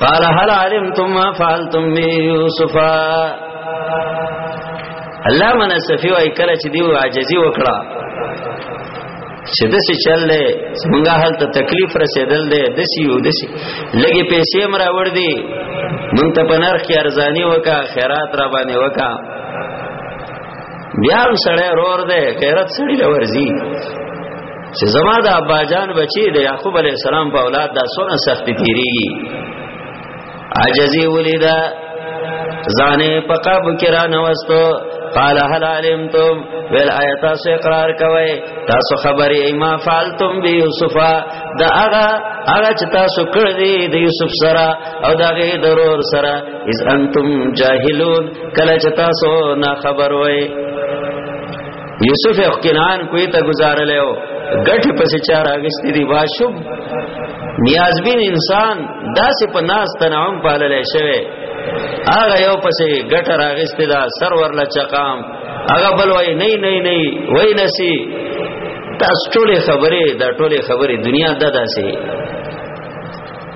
قال هل علمتم ما فعلتم بيوسف الله من صفي وای کله چې دیو عاجزي وکړه چې د څه چل دی څنګه حالت تکلیف رسیدل دی د سی یو د سی لګي پیسې مرا ور دي مونږ ته په نرخ کې ارزانی وکا خیرات را باندې وکا بیا هم سړی رور دی غیرت سړی لورځي چې زما د ابا جان بچي د یعقوب علی السلام په اولاد دا سونه سختی تیریږي عجزي ولیدا ځانې په قابو کې را نوستو قال هل علمتم ویل آیت تاسو اقرار کوئ تاسو خبرې ایما فعلتم بی یوسف دا هغه هغه چې تاسو کړ دې د یوسف سره او دا غي ضرور سره اذ انتم جاهلون کله چې تاسو نه خبر وئ یوسف او کنان کوی ته گزارلې او غټه پسې چار اگستی دی واشب نیازبین انسان داسې په ناس تنعم پاللې شوی هغه یو پسې غټه راغستی دا سرور لا چقام هغه بل وای نه نه نه وای نسی تاسو ټوله خبره دا ټوله خبره دنیا دداسې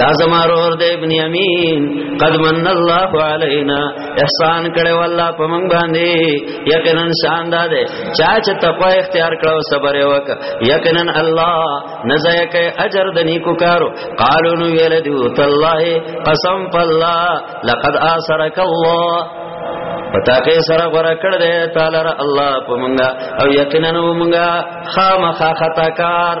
دا زما رور د ابن یمین قد من الله علینا احسان کړو الله په موږ باندې یقینا شان دا ده چا چې تقوا اختیار کړو صبر وک یقینا الله نزای کوي اجر د نیکو کارو قالو نو ویل دی الله قسم بالله لقد اثرک الله پتا کې سره غره کړ دې تعالی الله په مونږه او یقینا مونږه خامخا خطا کار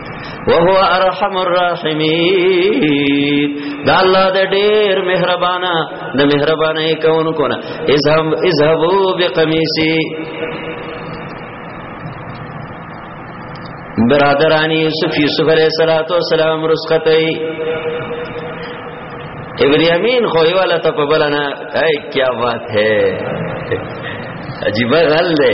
وهو ارحم الراحمین دا الله د ډیر مهربانا د مهربانه کوونکو نه اذهب اذهبوا بقمیصی برادرانی یوسف یوسف علیہ الصلوۃ والسلام رسختای ابن یمین خو یې والا ته په بلنه اي کیا بات ہے عجیب غل دی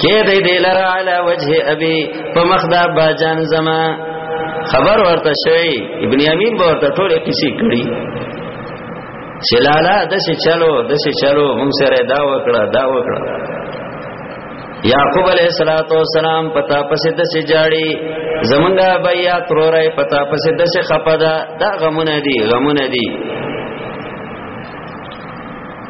کې دې دې لرا علی وجه ابي په مخدا با جان زما خبر ورته شوی ابن یمین به ورته ټوله کیسې کړي چې لالا دسه چلو دسه چلو موږ سره دا وکړه دا وکړه یعقوب علیہ الصلات والسلام پتا پسې د سې جاړي زمونږه بیا ترورای پتا پسې د سې خپدا دا غمونه دي غمونه دي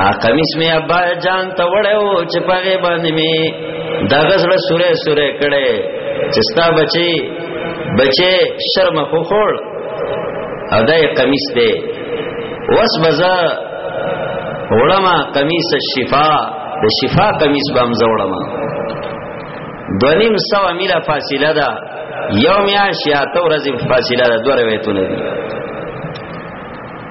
ا قمیص می ابا جان ته وړو چې پغه باندې می دغه سره سوره سوره کړي چې ستا بچي بچي شرم خو خور او دای قمیص دی وس بزا وړما قمیص الشفا د شفا قمیص بام زوړما دونیم سو میله فاصله ده یوم یا شیاته ورځې فاصله ده دوه روایتونه دي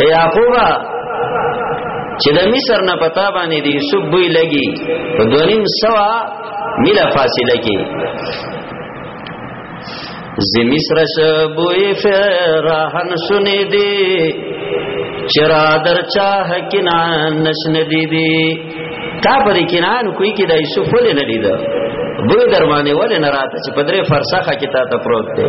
اے یعقوبا چې د مصر نه پتا باندې دی یوسف بوی لګي په دونیم سوا میله فاصله کې ز مصر شبوی فرحن سنی دی چرا در چاه کنان نشن دی دی تا پر کنان کوئی کی دا یوسف ولې نه لیدا بوی درمانه ولې نه راته چې پدری فرسخه کې تا ته پروت دی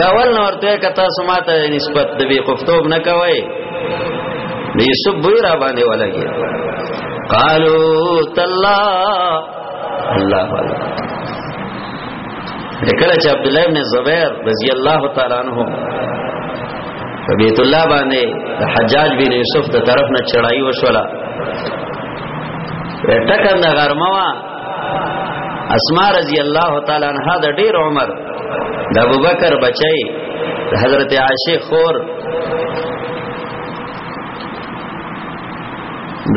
دا ول نو ورته کته سماته نسبت د بی قفتوب نه کوي د یوسف بوی را باندې ولګي قالو تلا الله الله کله چې عبد الله ابن زبیر رضی الله تعالی عنہ په بیت الله باندې حجاج بن یوسف ته طرف نه چړای وشولا ټکر نه غرمه اسماء رضی الله تعالی عنها د ډیر عمر د ابوبکر بچي حضرت عائشه خور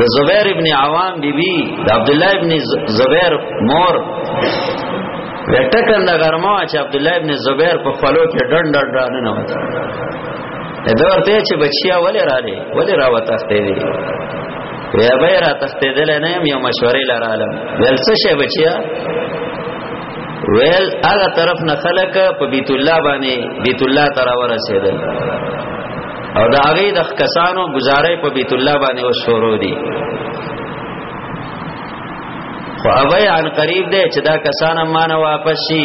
د زبیر ابن عوام بی بی د عبد الله ابن زبیر مور وټکند غرمه چې عبد الله ابن زبیر په خلو کې ډنډ ډنډ نه وته دا ورته چې بچیا ولې را دي ولې را وته ستې دي وی به را تختیدل نه یم یو مشورې لرالم ول څه شی بچیا ویل هغه طرف نه خلک په بیت الله باندې بیت الله تر ورسېدل او دا هغه د کسانو گزارې په بیت الله باندې وشورو دي خو اوی عن قریب دی چې دا کسان مانه واپس شي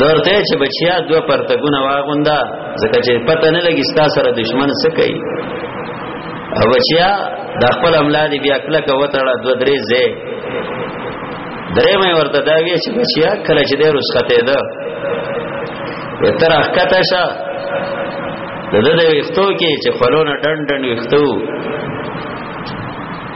درته چې بچیا دو پرتګونه واغوندا ځکه چې پته نه لګی ستا سره دشمن څه کوي او بچیا د خپل املا دی بیا کله کو وتړه دو درې زه درې مې ورته دا وی چې بچیا کله چې د رسخته ده وتر اخته شه د دې وختو کې چې خلونه ډن ډن وختو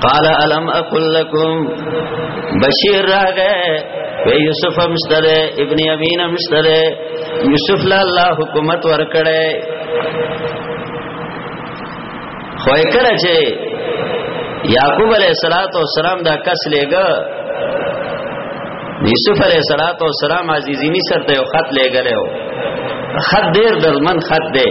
قال الم اقل لكم بشیر راغه وی یوسف مشتره ابن امین مشتره یوسف لا الله حکومت ورکړي خو کړه چې یعقوب علیہ الصلوۃ والسلام دا کس لګا یوسف علیہ الصلوۃ والسلام عزیزی مصر ته یو خط لګلې و خط ډیر درمن خط دی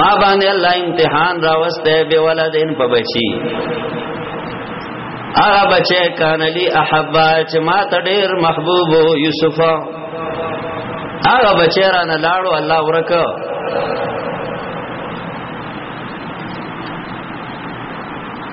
ما باندې الله امتحان راوسته به ولدین په بچی هغه بچی کان لی احبا چې ما ته ډیر محبوب یوسف هغه بچی را نه لاړو الله ورکه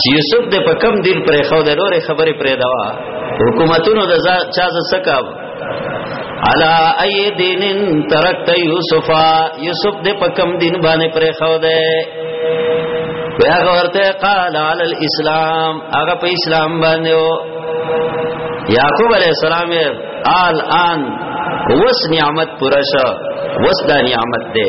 چې یوسف د په کم دین پرې خو د نورې خبرې پرې دوا حکومتونو د چا ز سکاب علا ای دین ترکت یوسفا یوسف د په کم دین باندې پرې خو ده بیا ورته قال علی الاسلام هغه په اسلام باندې او یعقوب علی السلام آل آن وس نعمت پرشه وس دا نعمت ده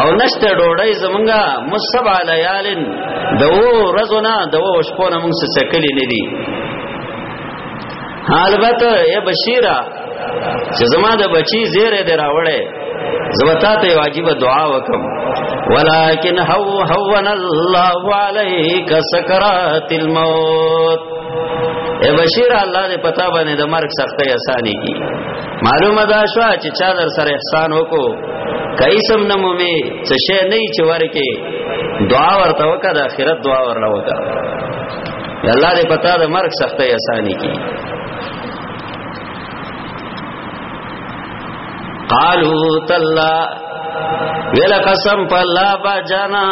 او نشته ډوړی زمونږه مصب علیالن دو رزونه دو شپونه مونږ څه کلی نه دي البته ای بشیرا چې زما د بچی زیره دی راوړې زبتا ته واجب دعا وکم ولكن هو هون الله عليك سكرات الموت اے بشیر الله دې پتا باندې د مرګ سختي اساني کی معلومه دا شو چې چا در سره احسان وکړو کایسم نمومي څه شي نه چې ورکه دعا ورته وکړه د آخرت دعا ورله وکړه الله دې پتا د مرګ سختي اساني کی قالو تلا ویل قسم په الله با جانا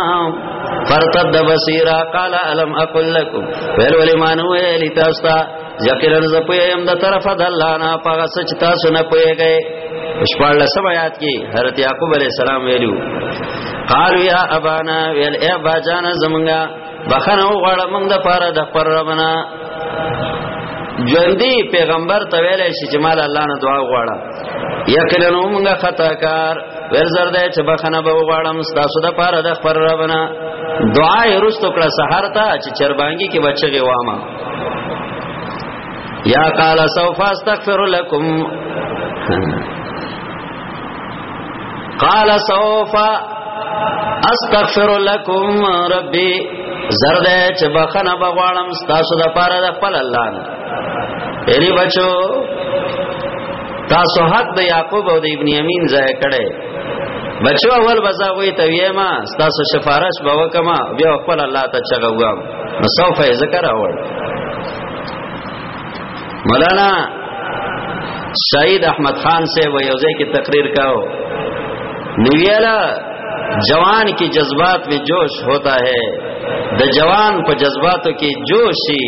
فرتد بصیرا قال الم اقل لكم ویل ولمانو ویل تاسو یقینا ز په يم د طرف د الله نه پغه سچ تاسو نه پويږئ شپږ لسم آیات کې حضرت یعقوب علی السلام ویلو قالوا یا ابانا ویل ای ابا جان زمونږه بخنه غواړه موږ د پاره د پر ربنا ژوندۍ پیغمبر ته ویل شي چې مال الله نه دعا غواړه یقینا موږ خطا کار ور زر دې چې بخنه به غواړم تاسو د پاره د پر ربنا دعا یې رښتو کړه سحر ته چې چربانګي کې بچي وامه یا قال سوف استغفر لكم قال سوف استغفر لكم ربي زرد چې بخنه بغواړم تاسو د پاره د خپل الله نه یعنی بچو تاسو حق د یعقوب او د ابن یمین ځای کړي بچو اول بزا وې تویما تاسو سفارش به وکما بیا خپل الله ته چغوام مصوفه ذکر اول مولانا سعید احمد خان سے و یوزے کی تقریر کاو نویلا جوان کی جذبات میں جوش ہوتا ہے د جوان په جذباتو کې جوشي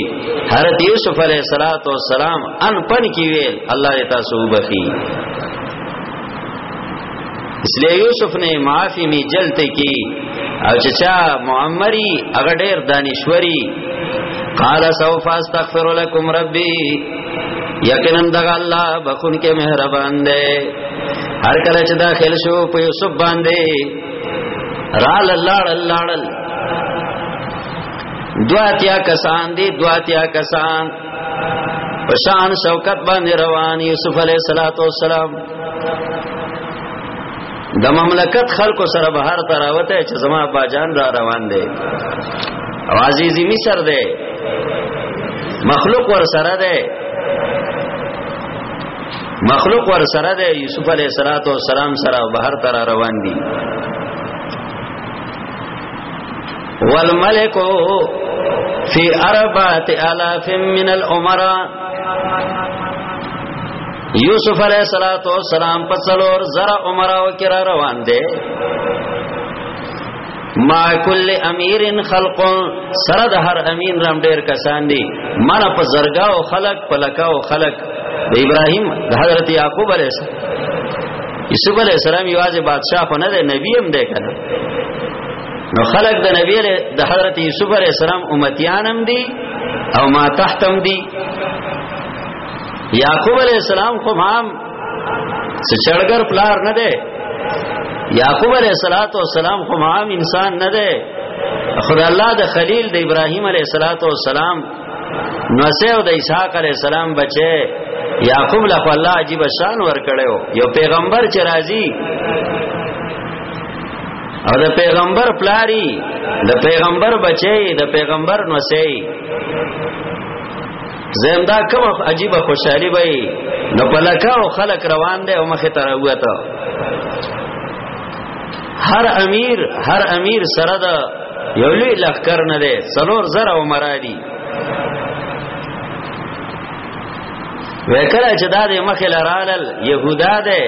حضرت یوسف علیہ الصلات والسلام ان پن کی ویل الله تعالی سو بخی اسلیه یوسف نه معافی می جلته کی او چې چا معمری هغه ډیر دانشوري قال سوف استغفر لكم ربي یقینا دغه الله بخون کې مهربان دی هر کله چې داخل شو په یوسف باندې رال لاړ لاړ دواتیا کسان دی دواتیا کسان پشان شوکت باندې روان یوسف علیه السلام د مملکت خلکو سره بهر تراوته چې زما باجان را روان دی او عزیزی مصر دی مخلوق ور سره دی مخلوق ور سره دی یوسف علیه السلام سره بهر تر روان دی والملک فی اربعت الاف من الامراء یوسف علیہ الصلوۃ والسلام په څلور زرا عمراو کې را روان دي ما کل امیر خلق سره د هر امین رام ډیر کسان دي مانا په زرګاو خلق په لکاو خلق د ابراهیم د حضرت یعقوب علیه السلام یوسف علیه السلام یوازې بادشاہ خو نه دی نبی هم دی کنه نو خلق د نبی علیہ د حضرت یوسف علیہ السلام امتیانم دی او ما تحتم دی یعقوب علیہ السلام خو مام سچړګر پلار نه دی یعقوب علیہ الصلات والسلام خو مام انسان نه دی خدای الله د خلیل د ابراهیم علیہ الصلات والسلام نو سه او د اسحاق علیہ السلام بچي یعقوب له الله عجیب شان ور کړو یو پیغمبر چې راځي او د پیغمبر پلاری د پیغمبر بچی د پیغمبر نوسی زمدا کوم عجیب خوشحالی وای نو پلکاو خلق روان دی او مخه تر وته هر امیر هر امیر سره د یو لوی لخر نه دی سلور زره عمر دی وکړه چې دا د مخه لرالل يهودا ده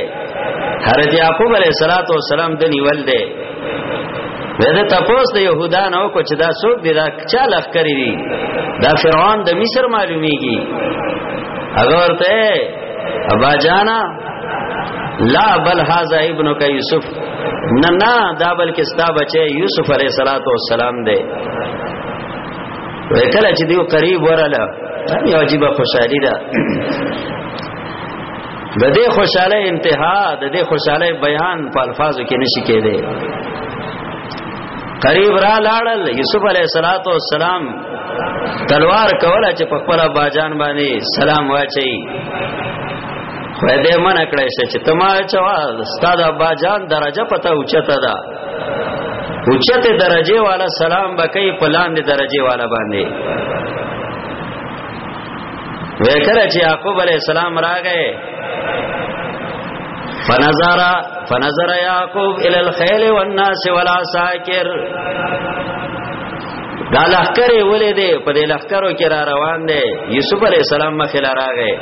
حضرت يعقوب عليه الصلاه والسلام د نیول ده ودا تپوس د يهودا نو کو چې دا څوک دی دا چا لخ کړی دی دا فرعون د مصر معلومیږي هغه ورته ابا جانا لا بل هاذا ابن کا یوسف نه نه دا بلکې ستا بچي یوسف علیه السلام دی کله چې دیو قریب وراله یو عجیب خوشحالي ده د دې خوشاله انتها د دې خوشاله بیان په الفاظو کې نشي کېده قریب را لاړل یوسف علیه الصلاۃ والسلام تلوار کوله چې په خپل باجان باندې سلام واچي خو دې من کړې چې تما چوا استاد باجان درجه پته اوچته ده اوچته درجه والا سلام بکې په لاندې درجه والا باندې وکړه چې یعقوب علی السلام راغی فنظر فنظر یعقوب الی الخيل والناس والعساكر دا لخر ولې دې په دې لخرو کې را روان دي یوسف علی السلام مخې لراغه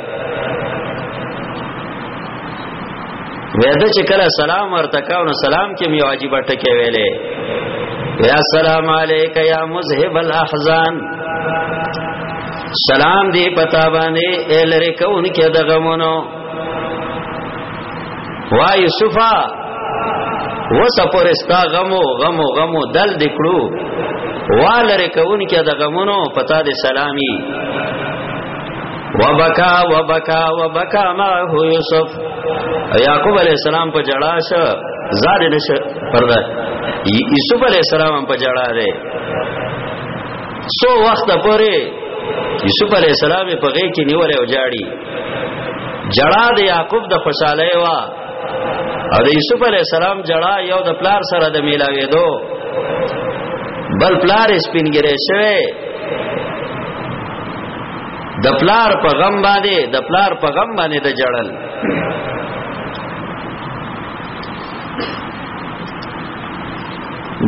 وېدا چې کله سلام ورته کاو نو سلام کې یو عجیب ټکی ویلې یا سلام علیک یا مذهب الاحزان سلام دی پتا باندې الری کون کې د غمونو وا یوسفا وسپورستا غمو غمو غمو دل دکړو والره کون کې د غمونو پتا دې سلامي وبکا وبکا وبکا ما هو یوسف یعقوب علی السلام په جړا شه زاد نشه پرده یوسف علی السلام په جړا ده سو وخت پورې یوسف علی السلام په غې کې نیولې او جاړي جړا د یعقوب د خوشاله وا او د یوسف علی السلام جړا یو د پلار سره د میلاوي دو بل پلار سپینګره شوه د پلار په غم باندې د پلار په غم باندې د جړل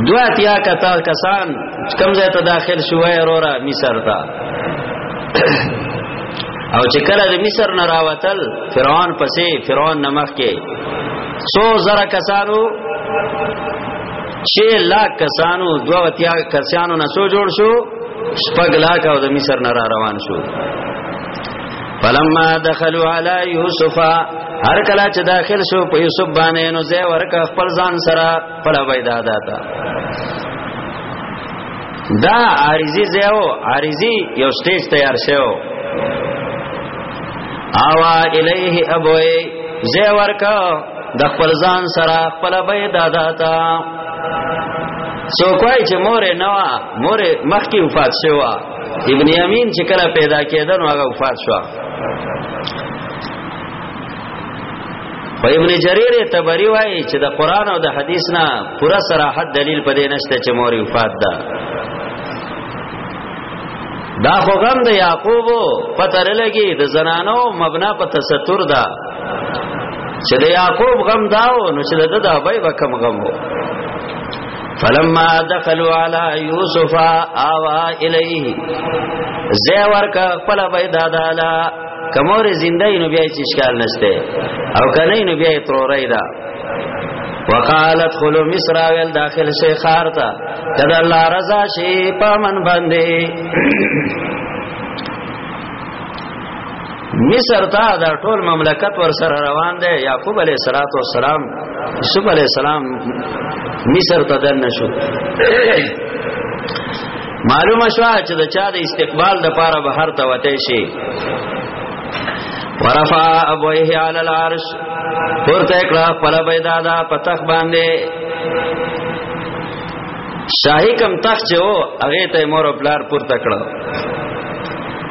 دو اتیا کتا کسان کم ځای ته داخل شوی وروره مصر ته او چې کله د مصر نه راوتل فرعون پسې فرعون نمخ کې سو زره کسانو چې لا کسانو دوه وتیا کسانو نه سو جوړ شو شپږ لا کا د مصر نه را روان شو فلما دخلوا على يوسف هر کله چې داخل شو په یوسف باندې نو زه ورکه خپل ځان سره خپل پیدا داتا دا عارضی زیو عارضی یو سټیج تیار شو اوا الیه ابوی زه ورکه د خپل ځان سره خپل بې دادا تا سو کوی چې مور نه وا مور مخکې وفات شوه ابن یمین چې کله پیدا کېده نو هغه وفات شو خو ابن جریر تبری وایي چې د قران او د حدیث نه پورا صراحت دلیل پدې نشته چې مور وفات ده دا خو غم د یعقوب پتر لګي د زنانو مبنا په تستر ده چې د یعقوب غم داو نو چې د د ابي به کم غم وو فلما دخلوا على يوسف آوا الیه زه ورکا خپل بای دادا لا کمور زنده نو بیا هیڅ اشکال نشته او کنه نو بیا ترورای دا وقالت خلو مصر ویل داخل شي خار تا کدا الله رضا شي پمن باندې مصر ته دا ټول مملکت ور سره روان دی یعقوب علیه السلام یوسف علیه السلام مصر ته دنه شو معلومه شو چې د چا د استقبال د پاره بهر ته وته شي ورفع ابوه علی العرش ورته کړه خپل پیدا دا پتخ باندې شاهی کم تخت چې وو هغه ته مور او پلار پورته کړه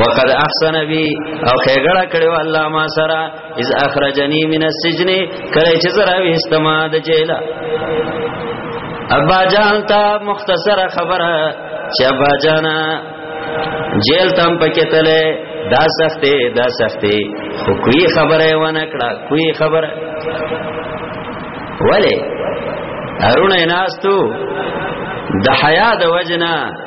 وقد احسن بي او خیګړه کړو الله ما سرا اذ اخرجني من السجن کله چې زرا وستما د جیل ابا جان تا مختصره خبره چې ابا جانا جیل تم پکې تله دا سختې دا سختې خو کوي خبره ونه کړه کوي خبره ولی ارونه ناستو د حیا د وجنا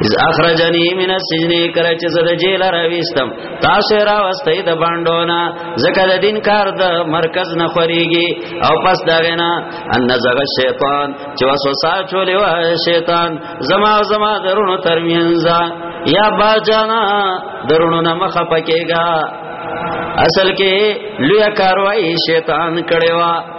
از اخرجنی من السجن کله چې زده جیل راويستم تاسو را واستې د باندونه زکه د دین کار د مرکز نه خوريږي او پس دا غنا ان زغ شیطان چې وسوسه چولې و شیطان زما زما درونو ترمنځ یا با جانا درونو نه مخه پکېګا اصل کې لوی کاروایی شیطان کړي وا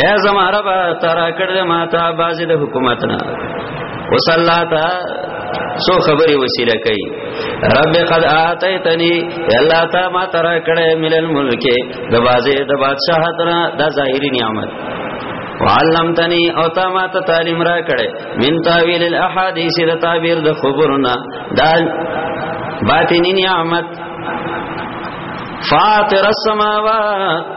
اے زما رب ترا کړ دې ما ته بازي د حکومت نه وصلاتا سو خبري وسیله کوي رب قد آتیتنی الله تا ما ترا کړه مل الملک د بازه د بادشاہت را د ظاهری نعمت وعلمتنی او تا ما ته تعلیم را کړه من تاویل الاحادیث د تعبیر د خبرنا دا باطنی نعمت فاطر السماوات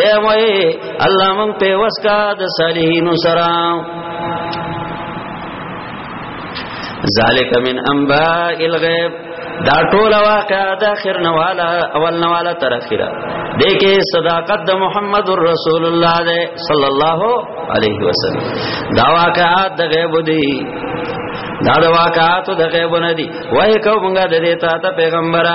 دی وای الله مونږ په وسکا د صالحینو سره ذالک من انباء الغیب دا ټول واقع د اخر نواله اول نواله تر اخره دیکې صداقت د محمد رسول الله دی صلی الله علیه وسلم دا واقعات د غیب دی دا د واقعاتو د غیب نه دی وای کومګه د دې ته پیغمبره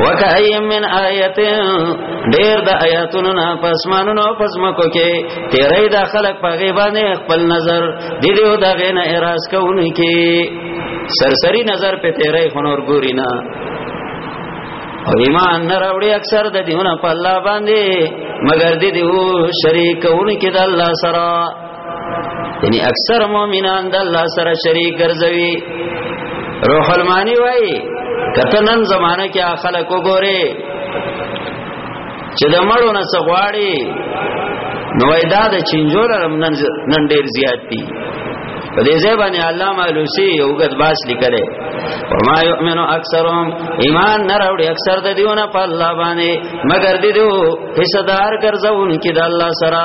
وکایم من آیت ډیر د آیاتونو نه پسمانونو پسمکو کې تیرې د خلق په غیبانه خپل نظر دی دیو د غینه اراس کوونی کې سرسری نظر په تیرې خنور ګوري نه او ایمان نه راوړي اکثر د دیونه په الله باندې مگر دې دیو شریکونه کې د الله سره یعنی اکثر مؤمنان د الله سره شریک ګرځوي روح المانی وای کته نن زمانہ کې خلک وګوره چې د مړو نه سغواړي نو وای دا د چنجور نن نن ډیر زیات دي په دې ځای باندې علامه لوسی یو غد باس لیکلې وما یؤمنو اکثرهم ایمان نه راوړي اکثر د دیونه په الله باندې مگر دې دو حصدار ګرځون کې د الله سره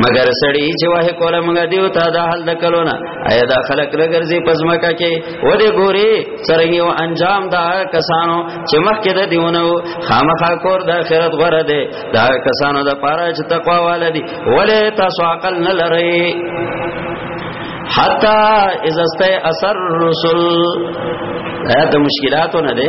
مگر سړی چې واه کوله موږ دیو ته دا حل د کلونه ایا دا خلک رګرځي پزماکه کې و دې ګوري سرنګي او انجام دا کسانو چې مخکې د دیونه خامخا کور د آخرت غره ده دا کسانو د پاره چې تقوا والدي ولې تاسو عقل نه لرئ حتا اذا است اثر رسول دا د مشکلاتو نه ده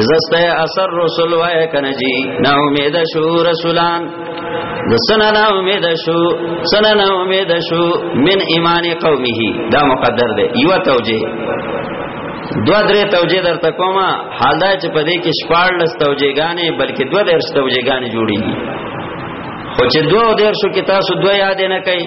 اذا است اثر رسول وای کنه جی نا امید شو رسولان د سنا نا امید شو سنا نا امید شو من ایمان قومه دا مقدر دی یو توجیه دو درې توجیه درته کوم حال دا چې په دې کې شپږ لس توجیهګانې بلکې دو درې توجیهګانې جوړیږي خو چې دوه دیر شو کې تاسو دوه یاد نه کوي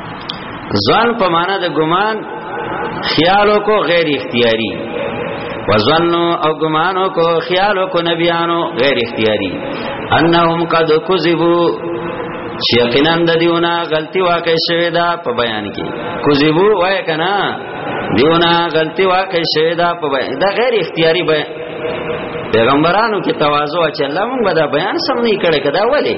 ځان په معنا د ګمان خیالو کو غیر اختیاری وظنو او ګمانو کو خیالو کو نبیانو غیر اختیاری انهم قد کذبوا چې یقینا د دیونه غلطي واقع شوه دا په بیان کې کوزيبو وای کنا دیونه غلطي واقع شوه دا په بیان دا غیر اختیاري بیان پیغمبرانو کې تواضع چې الله مونږ به دا بیان سم نه کړي کدا ولی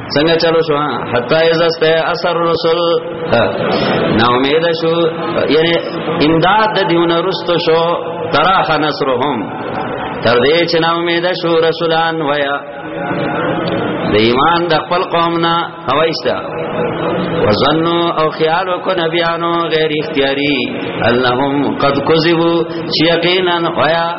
څنګه چلو شو حتا اذا است اثر رسول نا امید شو یعنی امداد د دیونه رستو شو تراخ نصرهم تر دې چې نا امید شو رسولان ویا د ایمان د خپل قوم نه هوایستا وظنو او خیال کو نبیانو غیر اختیاری انهم قد کذبوا یقینا ویا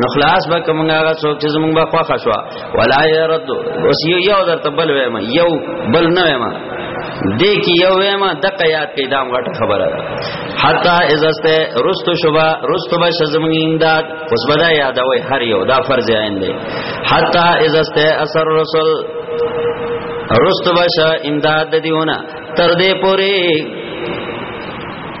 نو خلاص به کومه هغه څوک چې زمونږ به خوښ شو ولا يرد اوس یو یو درته بل وایم یو بل نه وایم دې کې یو وایم د قیات کې دام غټ خبره ده حتا ازسته رست شوبا رست به شزمږي امداد اوس بدا یادوي هر یو دا فرض عین دی حتا ازسته اثر رسول رست به ش امداد دیونه تر دې پوری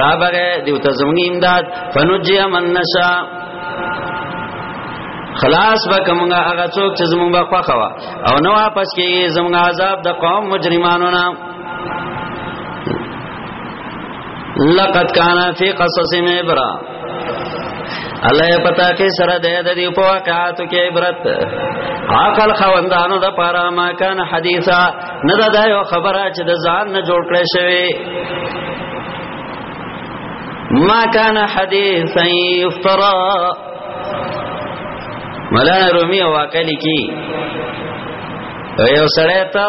را بغه دیو ته زمونږ امداد فنجی من نشا خلاص به کومه هغه څوک چې زمونږ به خوخه وا او نو واپس کیږي زمونږ عذاب د قوم مجرمانو نه لقد کان فی قصص عبره الله یې پتا کې سره د دې په واقعاتو کې عبرت عقل خوندانو د پاره ما کان حدیثا نه دا یو خبره چې د ځان نه جوړ کړی شوی ما کان حدیثا یفترا مولانا رومي واقع لیکي یو سړی ته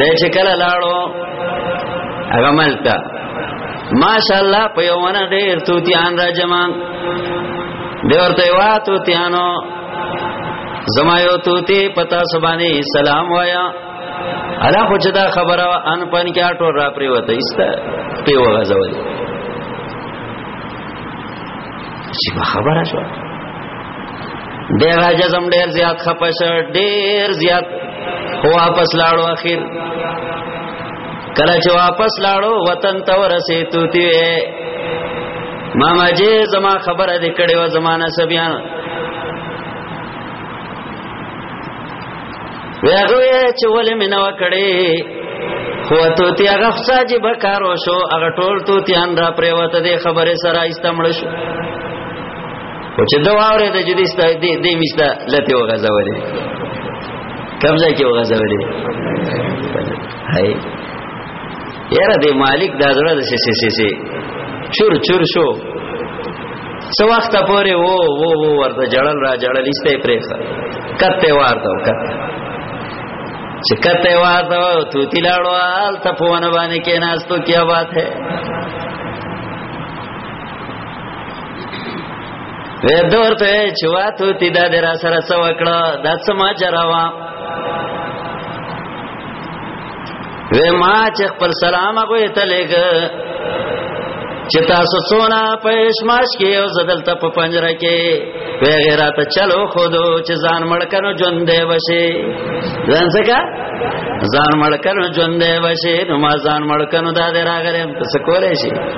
د چې کله لاړو هغه ملتا ماشاءالله په یو ونه ډېر توتیان را جمع دی ورته وا توتیانو زما یو توتی پتا سبانی سلام وایا الا خو چې دا خبره ان پن کې اټو را پری وته ایسته په وغځول چې خبره شو ډیر راجزم ډیر زیات خپش ډیر زیات خو واپس لاړو اخر کله چې واپس لاړو وطن ته ورسې توتی ماما جی زما خبره دې کړې و زمانہ سبيان ویغوی چې ولې مې نو کړې خو ته تی هغه ساجي بکارو شو هغه ټول تو تی ان را پریوته دې خبره سره استمړ شو او چې دا واره د جدي ستا دې دې مستا لته وغځولې قبضه کې وغځولې هاي یاره دې مالک دا زړه د سي سي سي سي چور چور شو سو وخت پورې وو وو وو ورته جړل را جړل ایسته پرېخه کته وارته کته چې کته وارته تو تلاړو آل ته په ونه باندې کې ناستو کیا بات ہے وې دور ته چې واتو تی دا در سره څو وکړه دا څه ما جراوا وې ما چې خپل سلام غوې ته لګ چې تاسو څونه پېښماش کې او زدل ته په پنجره کې وې غیره ته چلو خودو چې ځان مړ کنو ژوند دی وشي ځان څنګه ځان مړ کنو ژوند دی وشي نو ما ځان مړ کنو دا دراغره څه کولای شي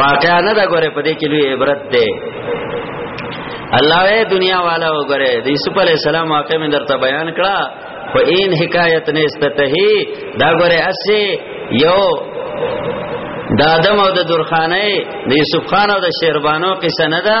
واقعا نه دا ګوره په دې کې لوی عبرت ده الله وې دنیا والا وګوره د یوسف علی السلام واقع مې درته بیان کړه خو این حکایت نه استتهی دا ګوره اسی یو د ادم او د درخانه د یوسف خان او د شیربانو قصه نه ده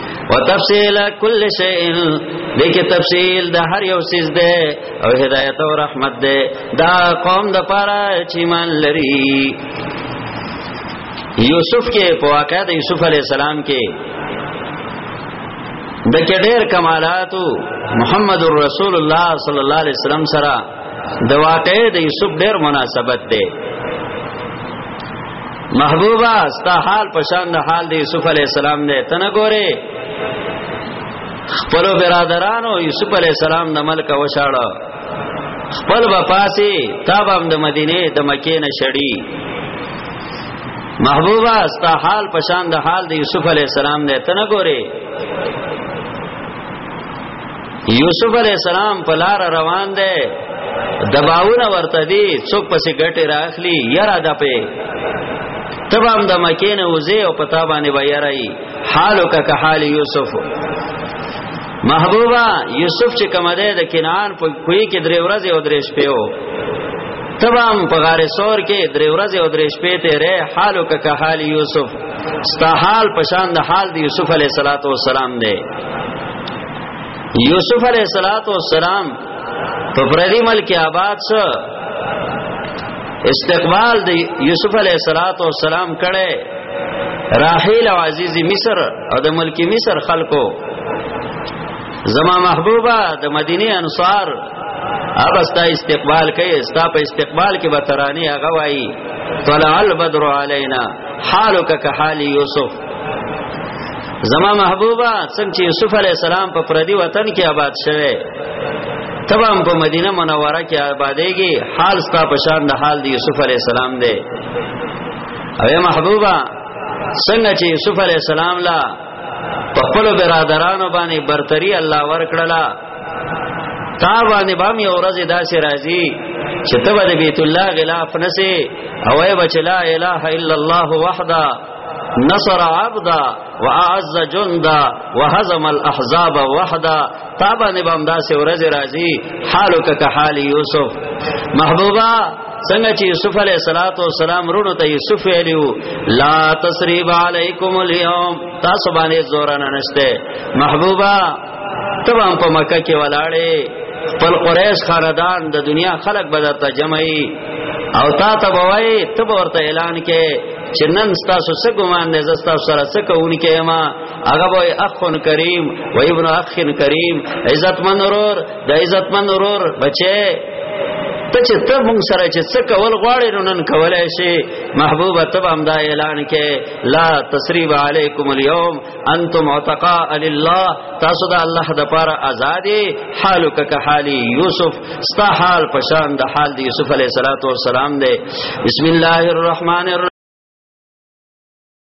وتفصيل كل شيء دغه تفصيل د هر یو سیز ده او هدایت او رحمت ده دا قوم د پاره چې مان لري یوسف کې په واقعې د یوسف علی السلام کې د کې ډېر کمالات محمد رسول الله صلی الله علیه وسلم سره د واقعې د یوسف ډېر مناسبت ده محبوبا ستا حال پشان د حال د یوسف علی السلام دی تنه ګوره خپل برادرانو یوسف علی السلام د ملک وشاړه خپل بپاسي تابم د مدینه د مکې نه شړی محبوبا ستا حال پشان د حال د یوسف علی السلام دی تنه ګوره یوسف علی السلام په لار روان دی دباونه ورته دی څوک پسې ګټه راخلی یرا د په تبام د مکین وزه او پتا باندې ویرای حالک که حال یوسف محبوبا یوسف چې کوم ده د کنعان په کوی کې درې ورځې او درې شپې و تبام په غار سور کې درې ورځې او درې شپې ته ره حالو که حال یوسف ستا حال پشان د حال د یوسف علیه السلام دی یوسف علیہ الصلات والسلام په پردي ملک آباد سره استقبال د یوسف علیہ الصلات والسلام کړي راحیل او عزیز مصر او د ملک مصر خلکو زما محبوبه د مدینه انصار اب استا استقبال کوي استا په استقبال کې به ترانی هغه وایي طلع البدر علینا حالک کحال یوسف زما محبوبا څنګه چې یوسف علی السلام په پردي وطن کې آباد شوه تبم په مدینه منوره کې آبادېږي حال ستا په شان د حال د یوسف علی السلام دی او محبوبا څنګه چې یوسف علی السلام لا په خپل برادرانو باندې برتری الله ورکړلا تا باندې بام یو ورځ داسې راځي چې تبه د بیت الله غلاف نسې او ای بچ لا اله الا الله وحده نصر عبدا واعز جندا وهزم الاحزاب وحدا تابا نبام داسې ورځ راځي حالک که حال یوسف محبوبا څنګه چې یوسف علیه الصلاۃ والسلام رونو ته یوسف ویلو لا تسریب علیکم اليوم تاسو باندې زور نه نشته محبوبا تبا په مکه کې ولاړې خپل قریش خاندان د دنیا خلق بدر ته جمعي او تا ته بوي ته ورته اعلان کې چې نن تاسو څه ګمان نه زستا سره څه کوونی کې ما هغه وای اخون کریم و ابن اخن کریم عزت من ورور د عزت من ورور بچي ته چې ته مونږ سره چې څه کول غواړې نو نن کولای شي محبوبه تب هم دا اعلان کې لا تسریب علیکم اليوم انتم عتقاء لله تاسو د الله د پاره آزادې حالو که حالي یوسف ستا حال پشان د حال د یوسف علیه السلام دی بسم الله الرحمن الرحیم